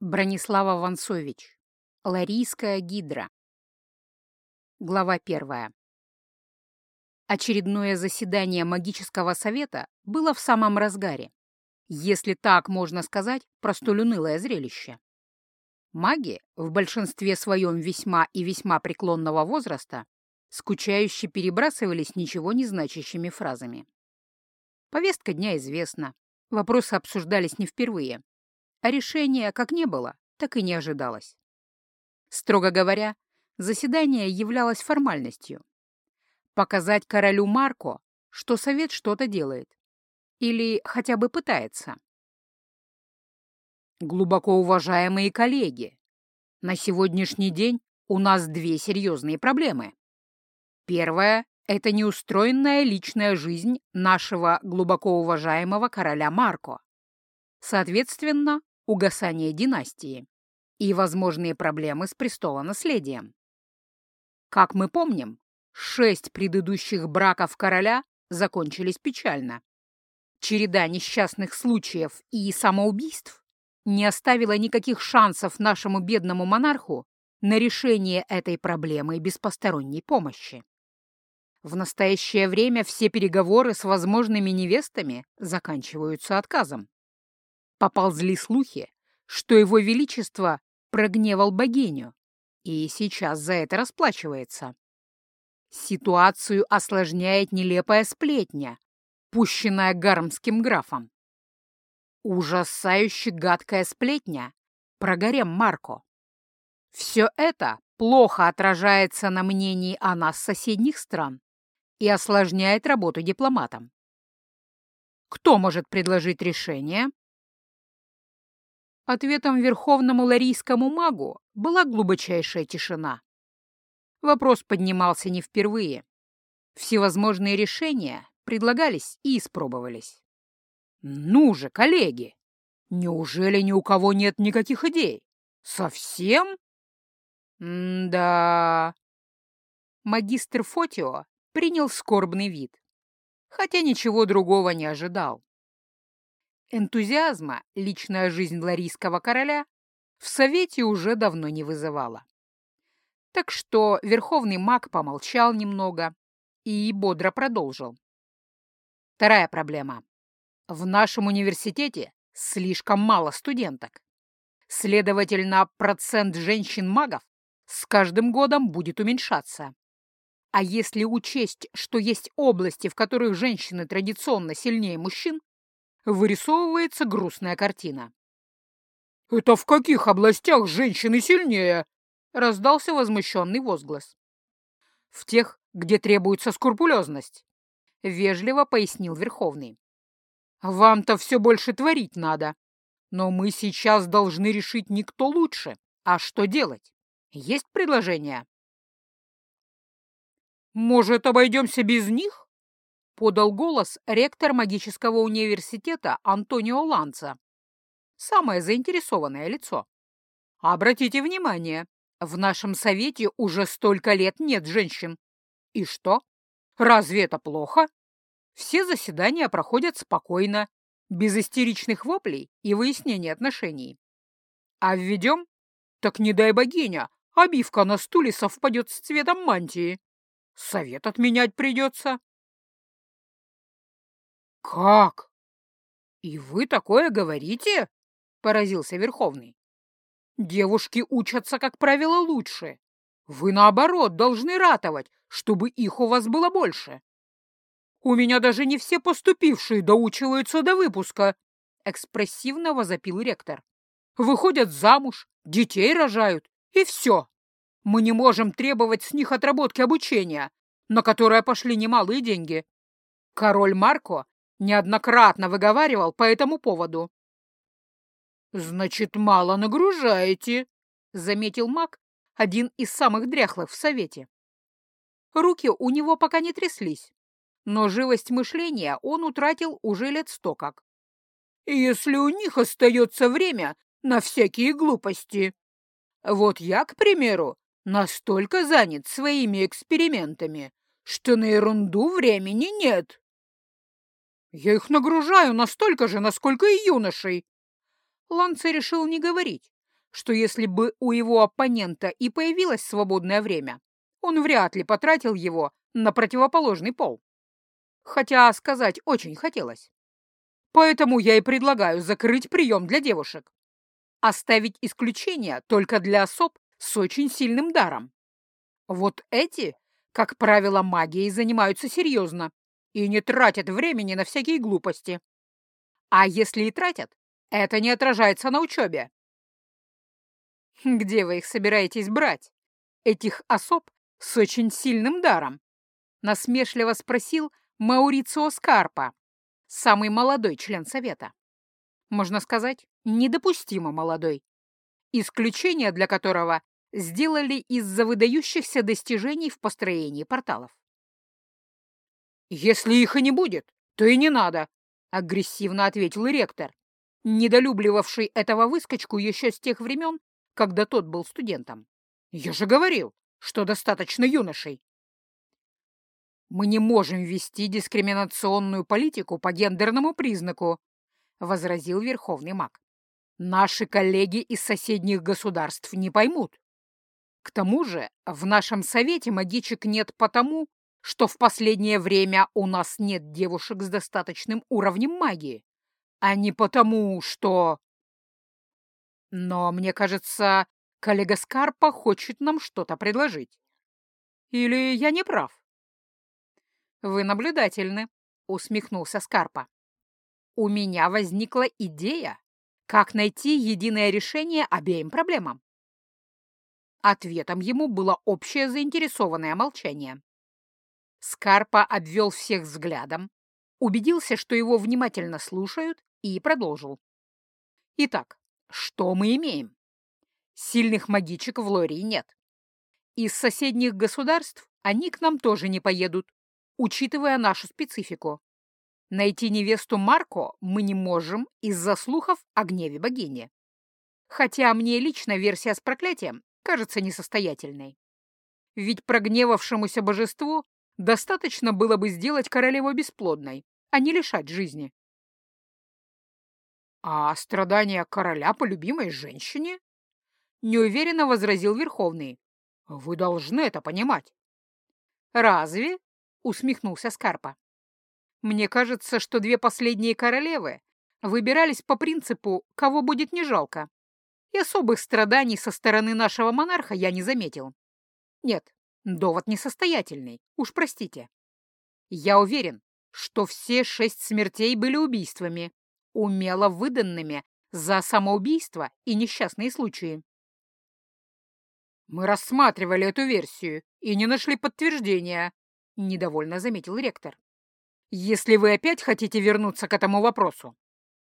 Бронислава Ванцович. Ларийская гидра. Глава первая. Очередное заседание магического совета было в самом разгаре. Если так можно сказать, про столь унылое зрелище. Маги, в большинстве своем весьма и весьма преклонного возраста, скучающе перебрасывались ничего не значащими фразами. Повестка дня известна, вопросы обсуждались не впервые а решения как не было, так и не ожидалось. Строго говоря, заседание являлось формальностью. Показать королю Марко, что совет что-то делает. Или хотя бы пытается. Глубоко уважаемые коллеги, на сегодняшний день у нас две серьезные проблемы. Первая — это неустроенная личная жизнь нашего глубоко уважаемого короля Марко. Соответственно, угасание династии и возможные проблемы с престолонаследием. Как мы помним, шесть предыдущих браков короля закончились печально. Череда несчастных случаев и самоубийств не оставила никаких шансов нашему бедному монарху на решение этой проблемы без посторонней помощи. В настоящее время все переговоры с возможными невестами заканчиваются отказом поползли слухи, что его величество прогневал богиню и сейчас за это расплачивается. Ситуацию осложняет нелепая сплетня, пущенная гармским графом. Ужасающе гадкая сплетня про гарем Марко. Все это плохо отражается на мнении о нас соседних стран и осложняет работу дипломатам. Кто может предложить решение? Ответом верховному ларийскому магу была глубочайшая тишина. Вопрос поднимался не впервые. Всевозможные решения предлагались и испробовались. «Ну же, коллеги! Неужели ни у кого нет никаких идей? Совсем?» «М-да...» Магистр Фотио принял скорбный вид, хотя ничего другого не ожидал. Энтузиазма личная жизнь ларийского короля в Совете уже давно не вызывала. Так что верховный маг помолчал немного и бодро продолжил. Вторая проблема. В нашем университете слишком мало студенток. Следовательно, процент женщин-магов с каждым годом будет уменьшаться. А если учесть, что есть области, в которых женщины традиционно сильнее мужчин, вырисовывается грустная картина. «Это в каких областях женщины сильнее?» — раздался возмущенный возглас. «В тех, где требуется скрупулезность», — вежливо пояснил Верховный. «Вам-то все больше творить надо, но мы сейчас должны решить не кто лучше, а что делать. Есть предложение?» «Может, обойдемся без них?» Подал голос ректор магического университета Антонио Ланца. Самое заинтересованное лицо. Обратите внимание, в нашем совете уже столько лет нет женщин. И что? Разве это плохо? Все заседания проходят спокойно, без истеричных воплей и выяснения отношений. А введем? Так не дай богиня, обивка на стуле совпадет с цветом мантии. Совет отменять придется. «Как? И вы такое говорите?» — поразился Верховный. «Девушки учатся, как правило, лучше. Вы, наоборот, должны ратовать, чтобы их у вас было больше. У меня даже не все поступившие доучиваются до выпуска», — экспрессивно возопил ректор. «Выходят замуж, детей рожают, и все. Мы не можем требовать с них отработки обучения, на которое пошли немалые деньги. Король Марко Неоднократно выговаривал по этому поводу. «Значит, мало нагружаете», — заметил маг, один из самых дряхлых в совете. Руки у него пока не тряслись, но живость мышления он утратил уже лет сто как. «Если у них остается время на всякие глупости. Вот я, к примеру, настолько занят своими экспериментами, что на ерунду времени нет». Я их нагружаю настолько же, насколько и юношей. Ланце решил не говорить, что если бы у его оппонента и появилось свободное время, он вряд ли потратил его на противоположный пол. Хотя сказать очень хотелось. Поэтому я и предлагаю закрыть прием для девушек. Оставить исключения только для особ с очень сильным даром. Вот эти, как правило, магией занимаются серьезно и не тратят времени на всякие глупости. А если и тратят, это не отражается на учебе. Где вы их собираетесь брать? Этих особ с очень сильным даром? Насмешливо спросил Маурицио Скарпа, самый молодой член совета. Можно сказать, недопустимо молодой. Исключение для которого сделали из-за выдающихся достижений в построении порталов. «Если их и не будет, то и не надо», — агрессивно ответил ректор, недолюбливавший этого выскочку еще с тех времен, когда тот был студентом. «Я же говорил, что достаточно юношей». «Мы не можем вести дискриминационную политику по гендерному признаку», — возразил верховный маг. «Наши коллеги из соседних государств не поймут. К тому же в нашем совете магичек нет потому, что в последнее время у нас нет девушек с достаточным уровнем магии, а не потому, что... Но, мне кажется, коллега Скарпа хочет нам что-то предложить. Или я не прав? Вы наблюдательны, усмехнулся Скарпа. У меня возникла идея, как найти единое решение обеим проблемам. Ответом ему было общее заинтересованное молчание. Скарпа обвел всех взглядом, убедился, что его внимательно слушают, и продолжил. Итак, что мы имеем? Сильных магичек в Лории нет. Из соседних государств они к нам тоже не поедут, учитывая нашу специфику. Найти невесту Марко мы не можем из-за слухов о гневе богини. Хотя мне лично версия с проклятием кажется несостоятельной. Ведь прогневавшемуся божеству достаточно было бы сделать королеву бесплодной, а не лишать жизни. «А страдания короля по любимой женщине?» — неуверенно возразил Верховный. «Вы должны это понимать». «Разве?» — усмехнулся Скарпа. «Мне кажется, что две последние королевы выбирались по принципу «кого будет не жалко», и особых страданий со стороны нашего монарха я не заметил. Нет, довод несостоятельный, уж простите. Я уверен, что все шесть смертей были убийствами, умело выданными за самоубийство и несчастные случаи. «Мы рассматривали эту версию и не нашли подтверждения», — недовольно заметил ректор. «Если вы опять хотите вернуться к этому вопросу,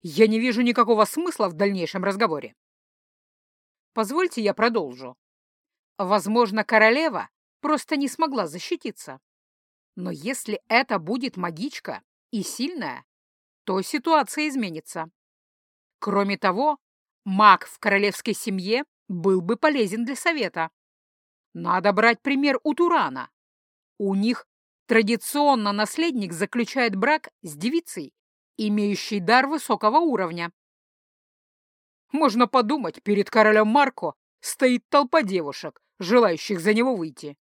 я не вижу никакого смысла в дальнейшем разговоре. Позвольте я продолжу. Возможно, королева просто не смогла защититься. Но если это будет магичка и сильная, то ситуация изменится. Кроме того, маг в королевской семье был бы полезен для совета. Надо брать пример у Турана. У них традиционно наследник заключает брак с девицей, имеющей дар высокого уровня. Можно подумать, перед королем Марко стоит толпа девушек, желающих за него выйти.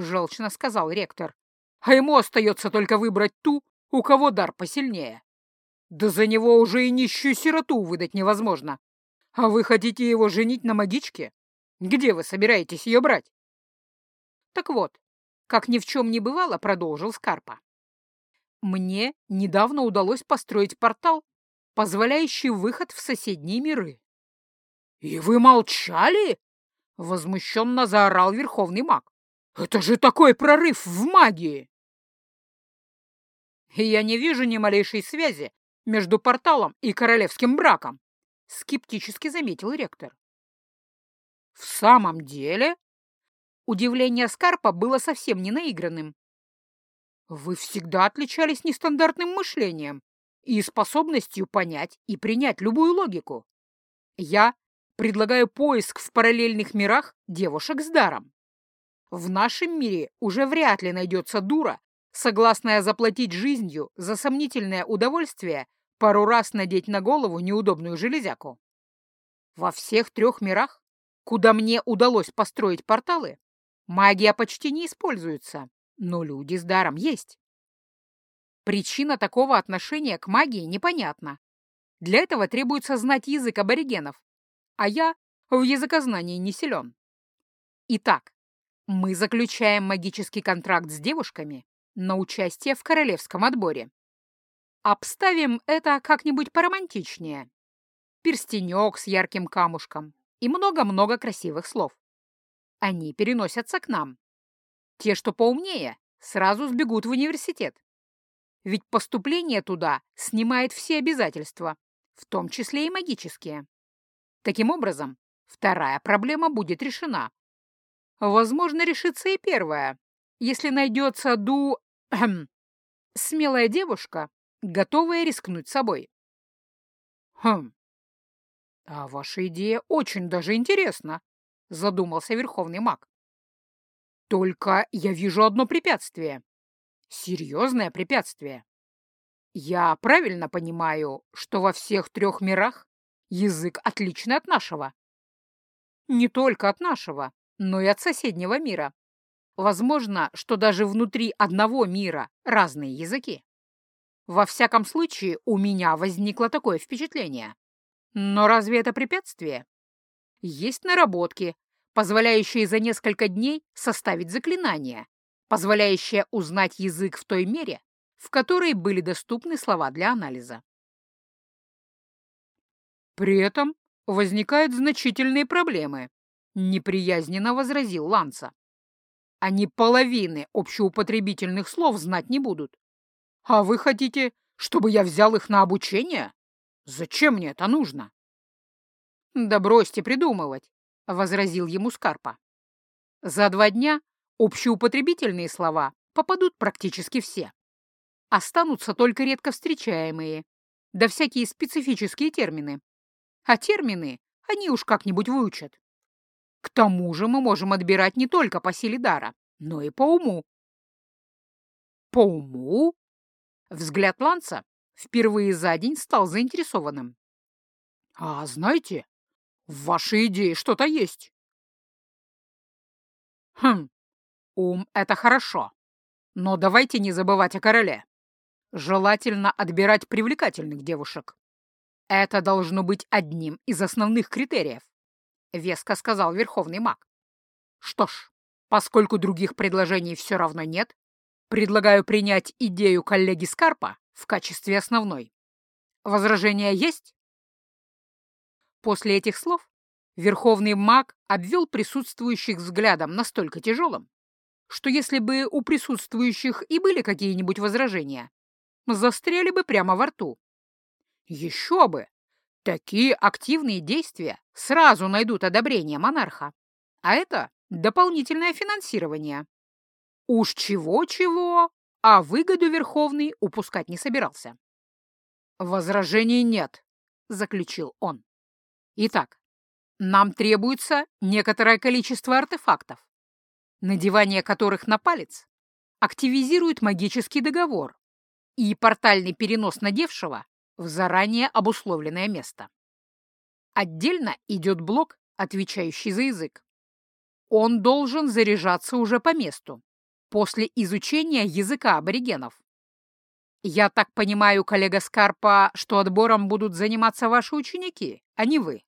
Желчно сказал ректор. А ему остается только выбрать ту, у кого дар посильнее. Да за него уже и нищую сироту выдать невозможно. А вы хотите его женить на магичке? Где вы собираетесь ее брать? Так вот, как ни в чем не бывало, продолжил Скарпа. Мне недавно удалось построить портал, позволяющий выход в соседние миры. «И вы молчали?» — возмущенно заорал верховный маг. «Это же такой прорыв в магии!» «Я не вижу ни малейшей связи между порталом и королевским браком», — скептически заметил ректор. «В самом деле?» Удивление Скарпа было совсем не наигранным. «Вы всегда отличались нестандартным мышлением и способностью понять и принять любую логику. Я Предлагаю поиск в параллельных мирах девушек с даром. В нашем мире уже вряд ли найдется дура, согласная заплатить жизнью за сомнительное удовольствие пару раз надеть на голову неудобную железяку. Во всех трех мирах, куда мне удалось построить порталы, магия почти не используется, но люди с даром есть. Причина такого отношения к магии непонятна. Для этого требуется знать язык аборигенов, а я в языкознании не силен. Итак, мы заключаем магический контракт с девушками на участие в королевском отборе. Обставим это как-нибудь поромантичнее. Перстенек с ярким камушком и много-много красивых слов. Они переносятся к нам. Те, что поумнее, сразу сбегут в университет. Ведь поступление туда снимает все обязательства, в том числе и магические. Таким образом, вторая проблема будет решена. Возможно, решится и первая, если найдется ду... смелая девушка, готовая рискнуть собой. Хм. А ваша идея очень даже интересна, задумался Верховный маг. Только я вижу одно препятствие. Серьезное препятствие. Я правильно понимаю, что во всех трех мирах язык отличный от нашего? Не только от нашего, но и от соседнего мира. Возможно, что даже внутри одного мира разные языки. Во всяком случае, у меня возникло такое впечатление. Но разве это препятствие? Есть наработки, позволяющие за несколько дней составить заклинание, позволяющее узнать язык в той мере, в которой были доступны слова для анализа. При этом возникают значительные проблемы, неприязненно возразил Ланца. Они половины общеупотребительных слов знать не будут. А вы хотите, чтобы я взял их на обучение? Зачем мне это нужно? Да бросьте придумывать, — возразил ему Скарпа. За два дня общеупотребительные слова попадут практически все. Останутся только редко встречаемые, да всякие специфические термины. А термины они уж как-нибудь выучат. К тому же мы можем отбирать не только по силе дара, но и по уму. По уму? Взгляд Ланца впервые за день стал заинтересованным. А знаете, в вашей идее что-то есть. Хм, ум — это хорошо, но давайте не забывать о короле. Желательно отбирать привлекательных девушек. Это должно быть одним из основных критериев. — веско сказал Верховный маг. «Что ж, поскольку других предложений все равно нет, предлагаю принять идею коллеги Скарпа в качестве основной. Возражения есть?» После этих слов Верховный маг обвел присутствующих взглядом настолько тяжелым, что если бы у присутствующих и были какие-нибудь возражения, застряли бы прямо во рту. Еще бы! Такие активные действия сразу найдут одобрение монарха. А это дополнительное финансирование. Уж чего-чего, а выгоду Верховный упускать не собирался. «Возражений нет», — заключил он. «Итак, нам требуется некоторое количество артефактов, надевание которых на палец активизирует магический договор и портальный перенос надевшего в заранее обусловленное место. Отдельно идет блок, отвечающий за язык. Он должен заряжаться уже по месту, после изучения языка аборигенов. Я так понимаю, коллега Скарпа, что отбором будут заниматься ваши ученики, а не вы?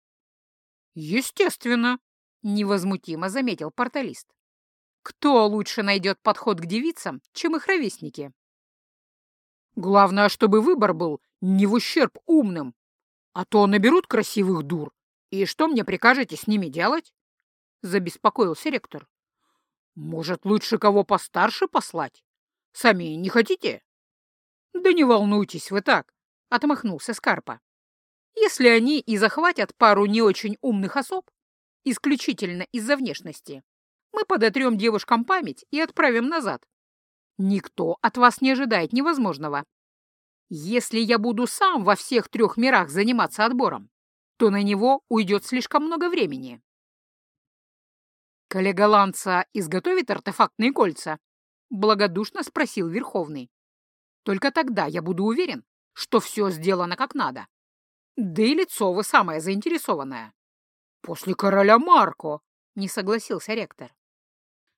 Естественно, невозмутимо заметил порталист. Кто лучше найдет подход к девицам, чем их ровесники? Главное, чтобы выбор был не в ущерб умным, а то наберут красивых дур. И что мне прикажете с ними делать? Забеспокоился ректор. Может, лучше кого постарше послать? Сами не хотите? Да не волнуйтесь вы так, отмахнулся Скарпа. Если они и захватят пару не очень умных особ, исключительно из-за внешности, мы подотрем девушкам память и отправим назад. Никто от вас не ожидает невозможного. Если я буду сам во всех трех мирах заниматься отбором, то на него уйдет слишком много времени. «Коллега изготовит артефактные кольца?» — благодушно спросил Верховный. «Только тогда я буду уверен, что все сделано как надо. Да и лицо вы самое заинтересованное. После короля Марко, не согласился ректор.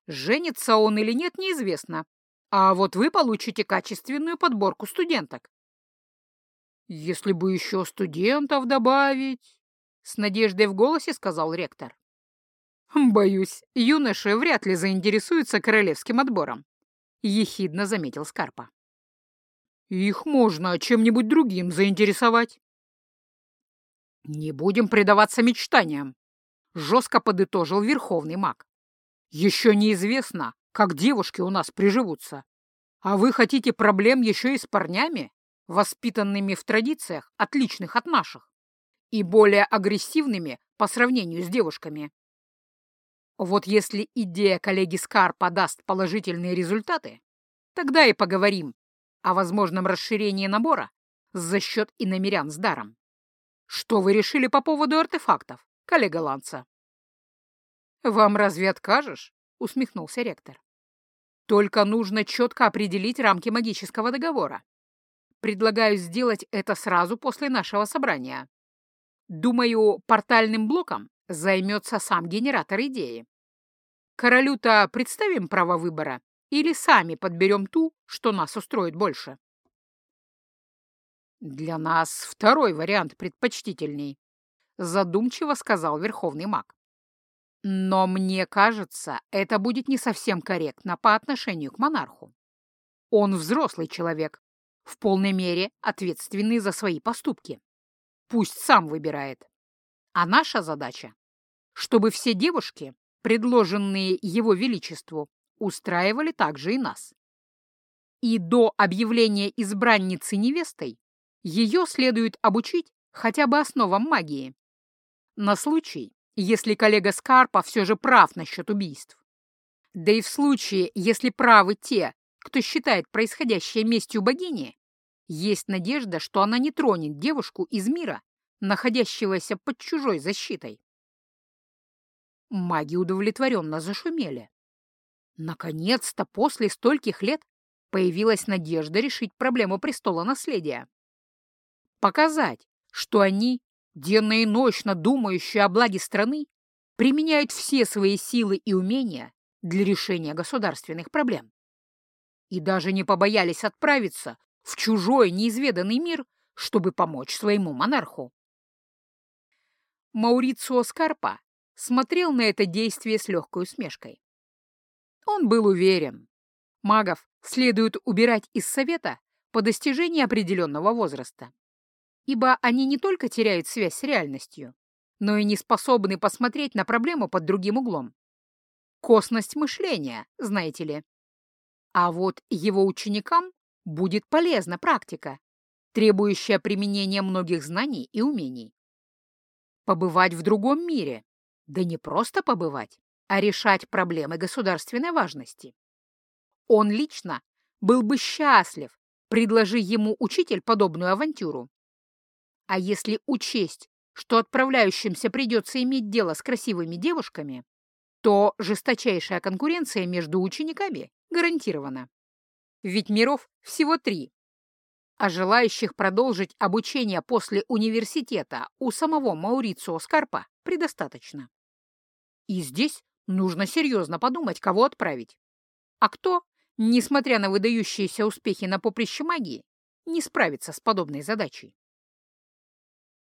Женится он или нет, неизвестно. А вот вы получите качественную подборку студенток. Если бы еще студентов добавить, с надеждой в голосе сказал ректор. Боюсь, юноши вряд ли заинтересуются королевским отбором, ехидно заметил Скарпа. Их можно чем-нибудь другим заинтересовать. Не будем предаваться мечтаниям, жестко подытожил верховный маг. Еще неизвестно, как девушки у нас приживутся. А вы хотите проблем еще и с парнями, воспитанными в традициях, отличных от наших, и более агрессивными по сравнению с девушками. Вот если идея коллеги Скар подаст положительные результаты, тогда и поговорим о возможном расширении набора за счет иномерян с даром. Что вы решили по поводу артефактов, коллега Ланца? «Вам разве откажешь?» — усмехнулся ректор. «Только нужно четко определить рамки магического договора. Предлагаю сделать это сразу после нашего собрания. Думаю, портальным блоком займется сам генератор идеи. Королю-то представим право выбора или сами подберем ту, что нас устроит больше?» «Для нас второй вариант предпочтительней», — задумчиво сказал верховный маг. Но мне кажется, это будет не совсем корректно по отношению к монарху. Он взрослый человек, в полной мере ответственный за свои поступки. Пусть сам выбирает. А наша задача, чтобы все девушки, предложенные его величеству, устраивали также и нас. И до объявления избранницы невестой ее следует обучить хотя бы основам магии. На случай, если коллега Скарпа все же прав насчет убийств. Да и в случае, если правы те, кто считает происходящее местью богини, есть надежда, что она не тронет девушку из мира, находящегося под чужой защитой. Маги удовлетворенно зашумели. Наконец-то после стольких лет появилась надежда решить проблему престола наследия. Показать, что они денно и ночно думающие о благе страны, применяют все свои силы и умения для решения государственных проблем. И даже не побоялись отправиться в чужой неизведанный мир, чтобы помочь своему монарху. Маурицио Скарпа смотрел на это действие с легкой усмешкой. Он был уверен, магов следует убирать из совета по достижении определенного возраста ибо они не только теряют связь с реальностью, но и не способны посмотреть на проблему под другим углом. Косность мышления, знаете ли. А вот его ученикам будет полезна практика, требующая применения многих знаний и умений. Побывать в другом мире, да не просто побывать, а решать проблемы государственной важности. Он лично был бы счастлив, предложи ему учитель подобную авантюру. А если учесть, что отправляющимся придется иметь дело с красивыми девушками, то жесточайшая конкуренция между учениками гарантирована. Ведь миров всего три, а желающих продолжить обучение после университета у самого Маурицио Скарпа предостаточно. И здесь нужно серьезно подумать, кого отправить. А кто, несмотря на выдающиеся успехи на поприще магии, не справится с подобной задачей.